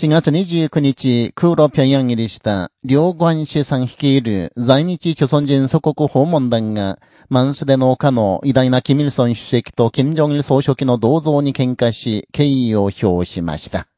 4月29日、空路平壌入りした、両관氏さん率いる在日朝鮮人祖国訪問団が、マンスデの丘の偉大なキミルソン主席と金正日総書記の銅像に喧嘩し、敬意を表しました。